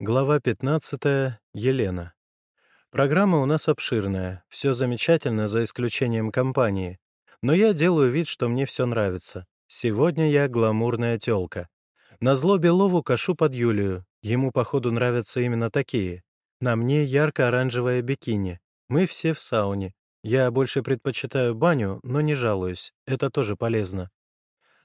Глава 15. Елена. Программа у нас обширная, все замечательно за исключением компании. Но я делаю вид, что мне все нравится. Сегодня я гламурная тёлка. Назло Белову кашу под Юлию. Ему, походу, нравятся именно такие. На мне ярко-оранжевое бикини. Мы все в сауне. Я больше предпочитаю баню, но не жалуюсь. Это тоже полезно.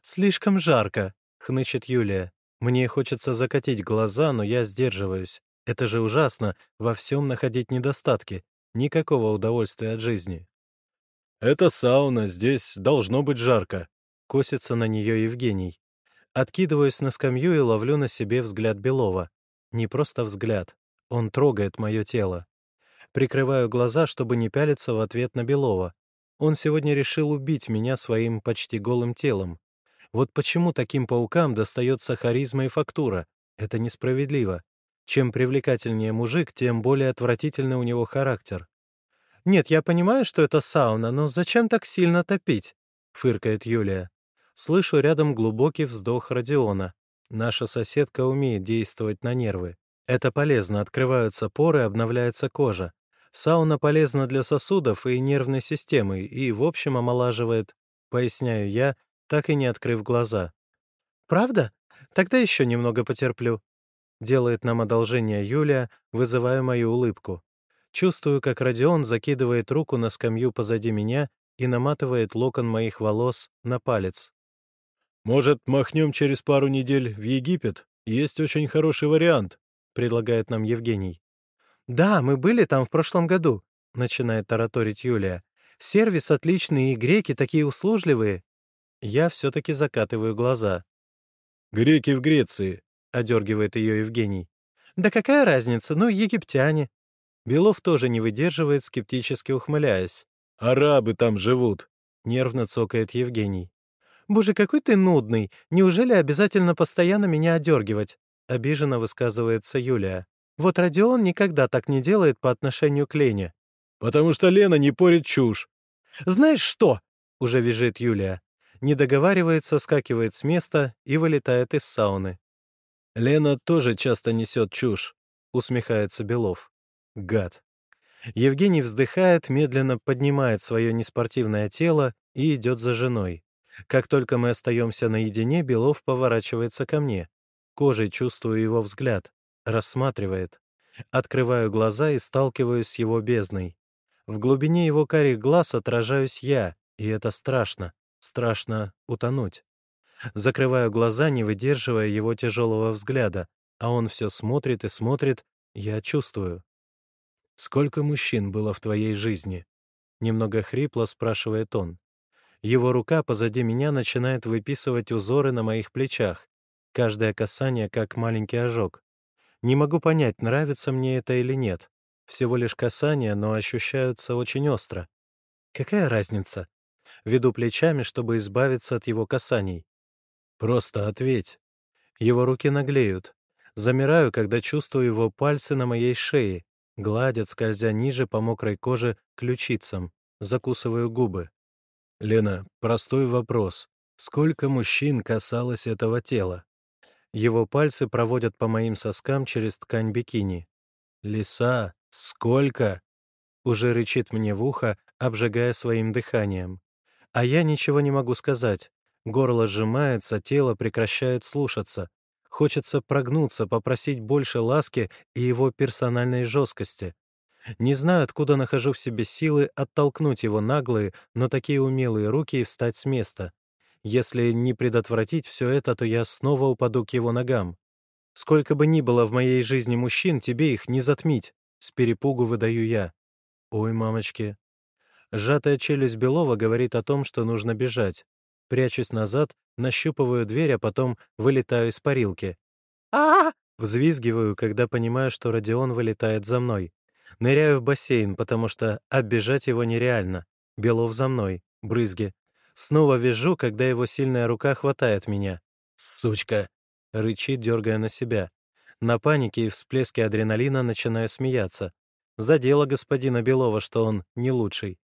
«Слишком жарко», — хнычет Юлия. Мне хочется закатить глаза, но я сдерживаюсь. Это же ужасно — во всем находить недостатки. Никакого удовольствия от жизни. «Это сауна, здесь должно быть жарко», — косится на нее Евгений. Откидываюсь на скамью и ловлю на себе взгляд Белова. Не просто взгляд. Он трогает мое тело. Прикрываю глаза, чтобы не пялиться в ответ на Белова. Он сегодня решил убить меня своим почти голым телом. Вот почему таким паукам достается харизма и фактура. Это несправедливо. Чем привлекательнее мужик, тем более отвратительный у него характер. «Нет, я понимаю, что это сауна, но зачем так сильно топить?» — фыркает Юлия. Слышу рядом глубокий вздох Родиона. Наша соседка умеет действовать на нервы. Это полезно, открываются поры, обновляется кожа. Сауна полезна для сосудов и нервной системы и, в общем, омолаживает, поясняю я, так и не открыв глаза. «Правда? Тогда еще немного потерплю». Делает нам одолжение Юлия, вызывая мою улыбку. Чувствую, как Родион закидывает руку на скамью позади меня и наматывает локон моих волос на палец. «Может, махнем через пару недель в Египет? Есть очень хороший вариант», — предлагает нам Евгений. «Да, мы были там в прошлом году», — начинает тараторить Юлия. «Сервис отличный, и греки такие услужливые. Я все-таки закатываю глаза. «Греки в Греции», — одергивает ее Евгений. «Да какая разница? Ну, египтяне». Белов тоже не выдерживает, скептически ухмыляясь. «Арабы там живут», — нервно цокает Евгений. «Боже, какой ты нудный! Неужели обязательно постоянно меня одергивать?» — обиженно высказывается Юлия. «Вот Родион никогда так не делает по отношению к Лене». «Потому что Лена не порит чушь». «Знаешь что?» — уже визжит Юлия не договаривается, скакивает с места и вылетает из сауны. «Лена тоже часто несет чушь», — усмехается Белов. Гад. Евгений вздыхает, медленно поднимает свое неспортивное тело и идет за женой. Как только мы остаемся наедине, Белов поворачивается ко мне. Кожей чувствую его взгляд. Рассматривает. Открываю глаза и сталкиваюсь с его бездной. В глубине его карих глаз отражаюсь я, и это страшно. Страшно утонуть. Закрываю глаза, не выдерживая его тяжелого взгляда, а он все смотрит и смотрит, я чувствую. «Сколько мужчин было в твоей жизни?» Немного хрипло спрашивает он. Его рука позади меня начинает выписывать узоры на моих плечах. Каждое касание как маленький ожог. Не могу понять, нравится мне это или нет. Всего лишь касания, но ощущаются очень остро. Какая разница? Веду плечами, чтобы избавиться от его касаний. «Просто ответь». Его руки наглеют. Замираю, когда чувствую его пальцы на моей шее, гладят, скользя ниже по мокрой коже ключицам. Закусываю губы. «Лена, простой вопрос. Сколько мужчин касалось этого тела?» Его пальцы проводят по моим соскам через ткань бикини. «Лиса, сколько?» Уже рычит мне в ухо, обжигая своим дыханием. А я ничего не могу сказать. Горло сжимается, тело прекращает слушаться. Хочется прогнуться, попросить больше ласки и его персональной жесткости. Не знаю, откуда нахожу в себе силы оттолкнуть его наглые, но такие умелые руки и встать с места. Если не предотвратить все это, то я снова упаду к его ногам. Сколько бы ни было в моей жизни мужчин, тебе их не затмить. С перепугу выдаю я. Ой, мамочки, Сжатая челюсть Белова говорит о том, что нужно бежать. Прячусь назад, нащупываю дверь, а потом вылетаю из парилки. а Взвизгиваю, когда понимаю, что Родион вылетает за мной. Ныряю в бассейн, потому что оббежать его нереально. Белов за мной. Брызги. Снова вижу, когда его сильная рука хватает меня. «Сучка!» — рычит, дергая на себя. На панике и всплеске адреналина начинаю смеяться. Задело господина Белова, что он не лучший.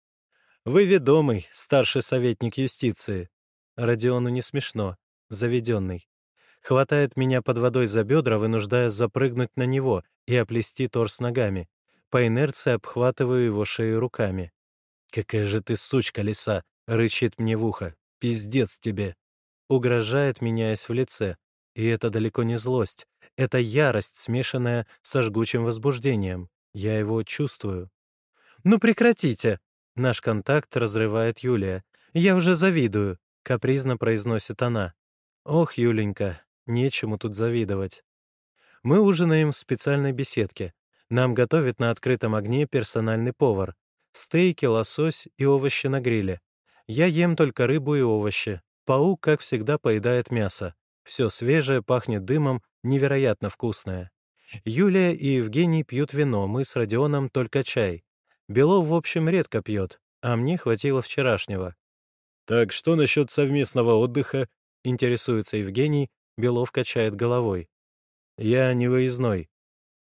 Вы ведомый, старший советник юстиции. Родиону не смешно. Заведенный. Хватает меня под водой за бедра, вынуждая запрыгнуть на него и оплести торс ногами. По инерции обхватываю его шею руками. «Какая же ты сучка, лиса!» — рычит мне в ухо. «Пиздец тебе!» Угрожает, меняясь в лице. И это далеко не злость. Это ярость, смешанная со жгучим возбуждением. Я его чувствую. «Ну прекратите!» Наш контакт разрывает Юлия. «Я уже завидую», — капризно произносит она. «Ох, Юленька, нечему тут завидовать». Мы ужинаем в специальной беседке. Нам готовит на открытом огне персональный повар. Стейки, лосось и овощи на гриле. Я ем только рыбу и овощи. Паук, как всегда, поедает мясо. Все свежее, пахнет дымом, невероятно вкусное. Юлия и Евгений пьют вино, мы с Родионом только чай. Белов, в общем, редко пьет, а мне хватило вчерашнего. «Так что насчет совместного отдыха?» — интересуется Евгений, Белов качает головой. «Я не выездной».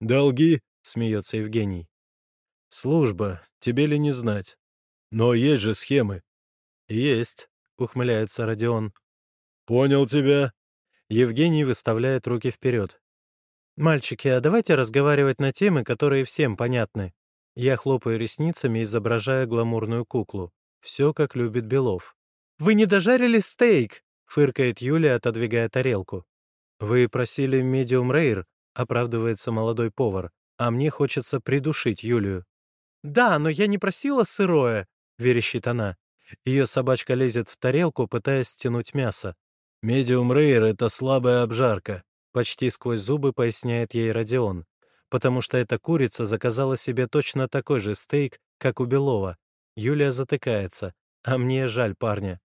«Долги?» — смеется Евгений. «Служба, тебе ли не знать? Но есть же схемы». «Есть», — ухмыляется Родион. «Понял тебя». Евгений выставляет руки вперед. «Мальчики, а давайте разговаривать на темы, которые всем понятны». Я хлопаю ресницами, изображая гламурную куклу. Все, как любит Белов. «Вы не дожарили стейк!» — фыркает Юля, отодвигая тарелку. «Вы просили медиум рейр», — оправдывается молодой повар, «а мне хочется придушить Юлию». «Да, но я не просила сырое», — верещит она. Ее собачка лезет в тарелку, пытаясь стянуть мясо. «Медиум рейр — это слабая обжарка», — почти сквозь зубы поясняет ей Родион потому что эта курица заказала себе точно такой же стейк, как у Белова. Юлия затыкается, а мне жаль парня.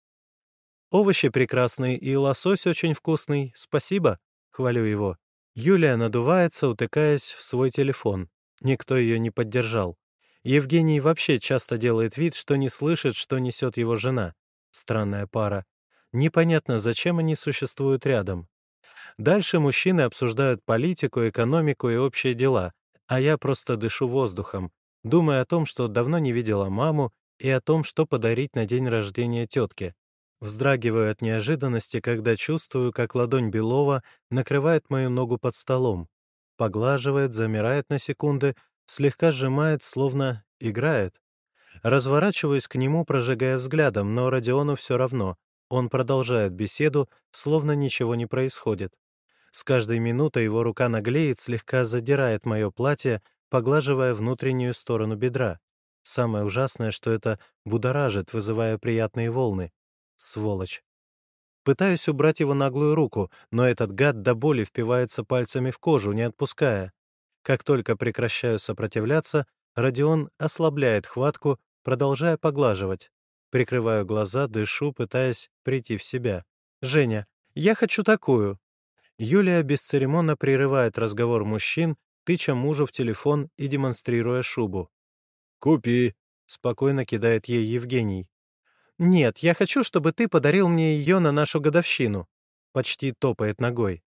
Овощи прекрасные и лосось очень вкусный, спасибо, хвалю его. Юлия надувается, утыкаясь в свой телефон. Никто ее не поддержал. Евгений вообще часто делает вид, что не слышит, что несет его жена. Странная пара. Непонятно, зачем они существуют рядом. Дальше мужчины обсуждают политику, экономику и общие дела, а я просто дышу воздухом, думая о том, что давно не видела маму, и о том, что подарить на день рождения тетке. Вздрагиваю от неожиданности, когда чувствую, как ладонь Белова накрывает мою ногу под столом. Поглаживает, замирает на секунды, слегка сжимает, словно играет. Разворачиваюсь к нему, прожигая взглядом, но Родиону все равно. Он продолжает беседу, словно ничего не происходит. С каждой минутой его рука наглеет, слегка задирает мое платье, поглаживая внутреннюю сторону бедра. Самое ужасное, что это будоражит, вызывая приятные волны. Сволочь. Пытаюсь убрать его наглую руку, но этот гад до боли впивается пальцами в кожу, не отпуская. Как только прекращаю сопротивляться, Родион ослабляет хватку, продолжая поглаживать. Прикрываю глаза, дышу, пытаясь прийти в себя. «Женя, я хочу такую!» Юлия бесцеремонно прерывает разговор мужчин, тыча мужу в телефон и демонстрируя шубу. «Купи», — спокойно кидает ей Евгений. «Нет, я хочу, чтобы ты подарил мне ее на нашу годовщину», — почти топает ногой.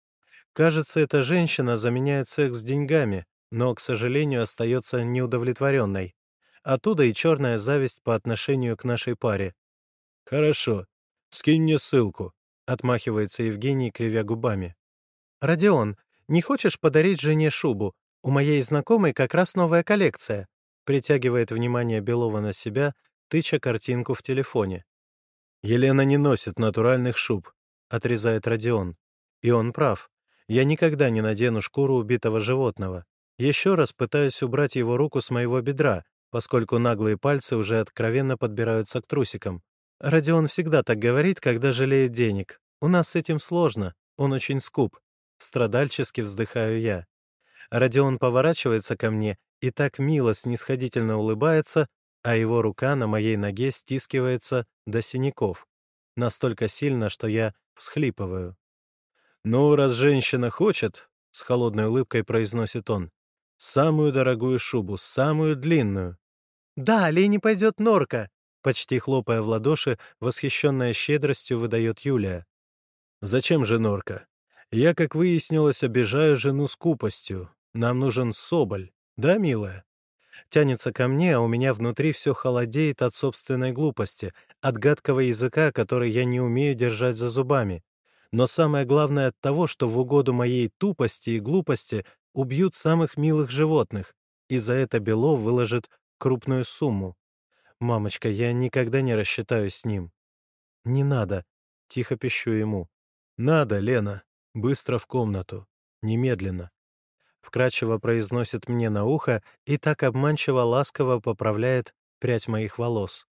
Кажется, эта женщина заменяет секс деньгами, но, к сожалению, остается неудовлетворенной. Оттуда и черная зависть по отношению к нашей паре. «Хорошо, скинь мне ссылку», — отмахивается Евгений, кривя губами. «Родион, не хочешь подарить жене шубу? У моей знакомой как раз новая коллекция», притягивает внимание Белова на себя, тыча картинку в телефоне. «Елена не носит натуральных шуб», — отрезает Родион. И он прав. Я никогда не надену шкуру убитого животного. Еще раз пытаюсь убрать его руку с моего бедра, поскольку наглые пальцы уже откровенно подбираются к трусикам. Родион всегда так говорит, когда жалеет денег. У нас с этим сложно, он очень скуп. Страдальчески вздыхаю я. Родион поворачивается ко мне и так мило снисходительно улыбается, а его рука на моей ноге стискивается до синяков. Настолько сильно, что я всхлипываю. «Ну, раз женщина хочет», — с холодной улыбкой произносит он, — «самую дорогую шубу, самую длинную». «Да, Лене пойдет норка», — почти хлопая в ладоши, восхищенная щедростью выдает Юлия. «Зачем же норка? Я, как выяснилось, обижаю жену скупостью. Нам нужен соболь. Да, милая? Тянется ко мне, а у меня внутри все холодеет от собственной глупости, от гадкого языка, который я не умею держать за зубами. Но самое главное от того, что в угоду моей тупости и глупости убьют самых милых животных, и за это Белов выложит крупную сумму. «Мамочка, я никогда не рассчитаюсь с ним». «Не надо», — тихо пищу ему. «Надо, Лена. Быстро в комнату. Немедленно». Вкрадчиво произносит мне на ухо и так обманчиво ласково поправляет прядь моих волос.